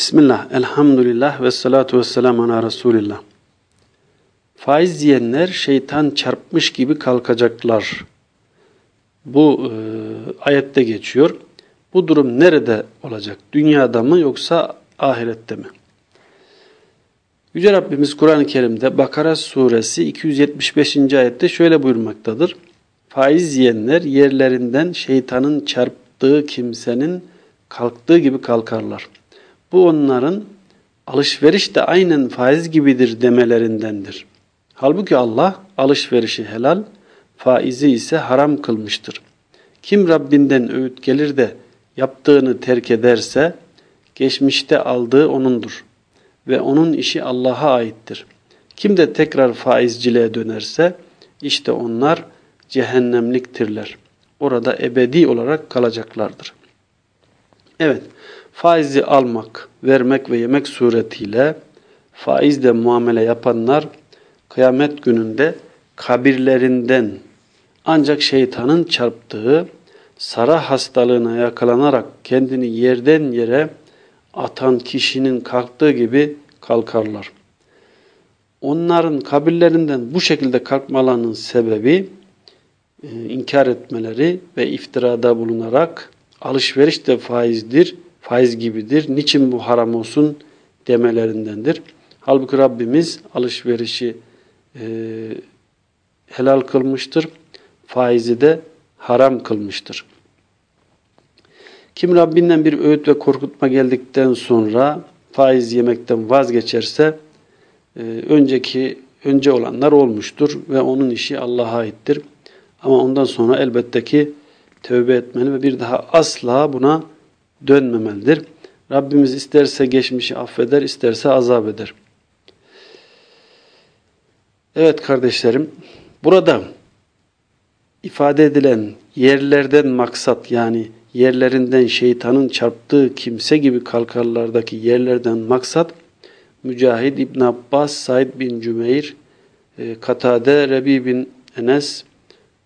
Bismillah, elhamdülillah ve salatu ve selamu ala Resulillah. Faiz yiyenler şeytan çarpmış gibi kalkacaklar. Bu e, ayette geçiyor. Bu durum nerede olacak? Dünyada mı yoksa ahirette mi? Yüce Rabbimiz Kur'an-ı Kerim'de Bakara suresi 275. ayette şöyle buyurmaktadır. Faiz yiyenler yerlerinden şeytanın çarptığı kimsenin kalktığı gibi kalkarlar. Bu onların alışveriş de aynen faiz gibidir demelerindendir. Halbuki Allah alışverişi helal, faizi ise haram kılmıştır. Kim Rabbinden öğüt gelir de yaptığını terk ederse geçmişte aldığı onundur ve onun işi Allah'a aittir. Kim de tekrar faizciliğe dönerse işte onlar cehennemliktirler. Orada ebedi olarak kalacaklardır. Evet, faizi almak, vermek ve yemek suretiyle faizle muamele yapanlar kıyamet gününde kabirlerinden ancak şeytanın çarptığı sara hastalığına yakalanarak kendini yerden yere atan kişinin kalktığı gibi kalkarlar. Onların kabirlerinden bu şekilde kalkmalarının sebebi e, inkar etmeleri ve iftirada bulunarak alışveriş de faizdir, faiz gibidir. Niçin bu haram olsun demelerindendir. Halbuki Rabbimiz alışverişi e, helal kılmıştır. Faizi de haram kılmıştır. Kim Rabbinden bir öğüt ve korkutma geldikten sonra faiz yemekten vazgeçerse e, önceki önce olanlar olmuştur ve onun işi Allah'a aittir. Ama ondan sonra elbette ki tövbe etmeli ve bir daha asla buna dönmemelidir. Rabbimiz isterse geçmişi affeder, isterse azap eder. Evet kardeşlerim, burada ifade edilen yerlerden maksat yani yerlerinden şeytanın çarptığı kimse gibi kalkarlardaki yerlerden maksat Mücahid İbn Abbas, Said bin Cümeyr, e, Katade, Rebi bin Enes,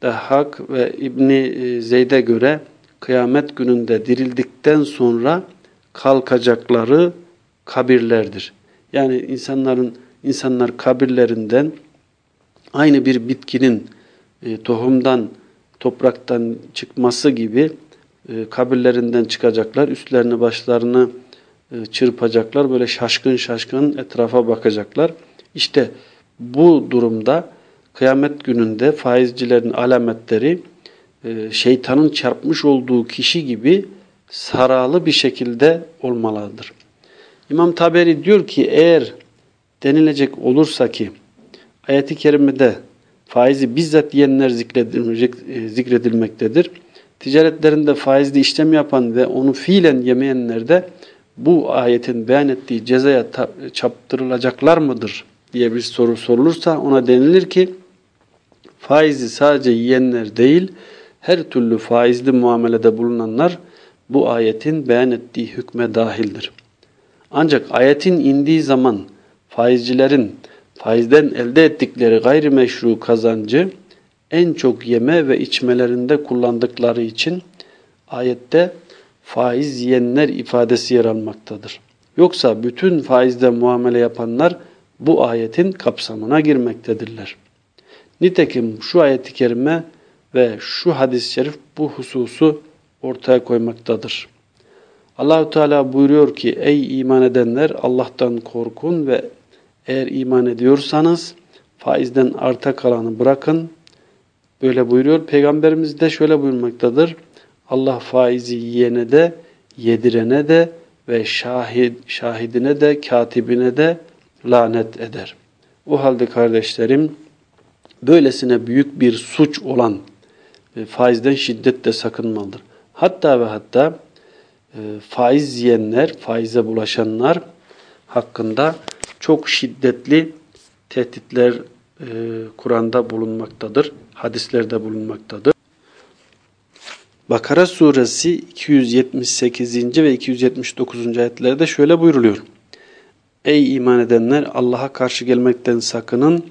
Dahhak ve İbni e, Zeyd'e göre kıyamet gününde dirildikten sonra kalkacakları kabirlerdir. Yani insanların insanlar kabirlerinden aynı bir bitkinin e, tohumdan, topraktan çıkması gibi e, kabirlerinden çıkacaklar. Üstlerini, başlarını e, çırpacaklar. Böyle şaşkın şaşkın etrafa bakacaklar. İşte bu durumda kıyamet gününde faizcilerin alametleri e, şeytanın çarpmış olduğu kişi gibi saralı bir şekilde olmalıdır. İmam Taberi diyor ki eğer denilecek olursa ki ayeti kerimede faizi bizzat yiyenler e, zikredilmektedir. Ticaretlerinde faizli işlem yapan ve onu fiilen yemeyenler de bu ayetin beyan ettiği cezaya çaptırılacaklar mıdır diye bir soru sorulursa ona denilir ki faizi sadece yiyenler değil her türlü faizli muamelede bulunanlar bu ayetin beyan ettiği hükme dahildir. Ancak ayetin indiği zaman faizcilerin faizden elde ettikleri gayrimeşru kazancı en çok yeme ve içmelerinde kullandıkları için ayette faiz yiyenler ifadesi yer almaktadır. Yoksa bütün faizde muamele yapanlar bu ayetin kapsamına girmektedirler. Nitekim şu ayeti kerime ve şu hadis-i şerif bu hususu ortaya koymaktadır. Allahu Teala buyuruyor ki ey iman edenler Allah'tan korkun ve eğer iman ediyorsanız faizden arta kalanı bırakın. Böyle buyuruyor. Peygamberimiz de şöyle buyurmaktadır. Allah faizi yiyene de, yedirene de ve şahid, şahidine de, katibine de lanet eder. O halde kardeşlerim, böylesine büyük bir suç olan e, faizden şiddetle sakınmalıdır. Hatta ve hatta e, faiz yiyenler, faize bulaşanlar hakkında çok şiddetli tehditler e, Kur'an'da bulunmaktadır, hadislerde bulunmaktadır. Bakara suresi 278. ve 279. ayetlerde şöyle buyruluyor. Ey iman edenler Allah'a karşı gelmekten sakının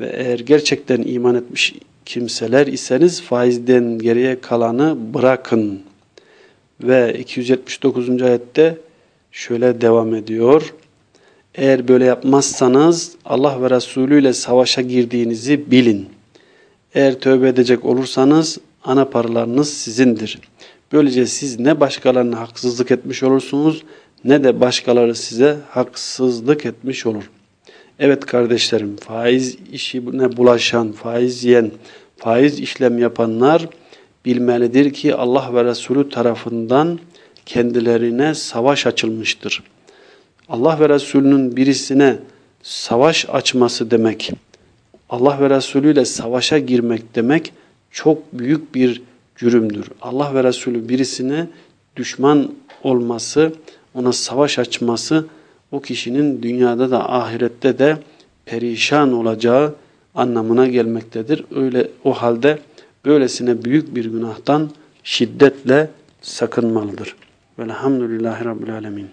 ve eğer gerçekten iman etmiş kimseler iseniz faizden geriye kalanı bırakın. Ve 279. ayette şöyle devam ediyor. Eğer böyle yapmazsanız Allah ve Resulü ile savaşa girdiğinizi bilin. Eğer tövbe edecek olursanız ana paralarınız sizindir. Böylece siz ne başkalarına haksızlık etmiş olursunuz ne de başkaları size haksızlık etmiş olur. Evet kardeşlerim faiz işine bulaşan, faiz yiyen, faiz işlem yapanlar bilmelidir ki Allah ve Resulü tarafından kendilerine savaş açılmıştır. Allah ve Resulünün birisine savaş açması demek, Allah ve Resulü ile savaşa girmek demek çok büyük bir cürümdür. Allah ve Resulü birisine düşman olması, ona savaş açması o kişinin dünyada da ahirette de perişan olacağı anlamına gelmektedir. Öyle o halde böylesine büyük bir günahtan şiddetle sakınmalıdır. Velhamdülillahi Rabbil Alemin.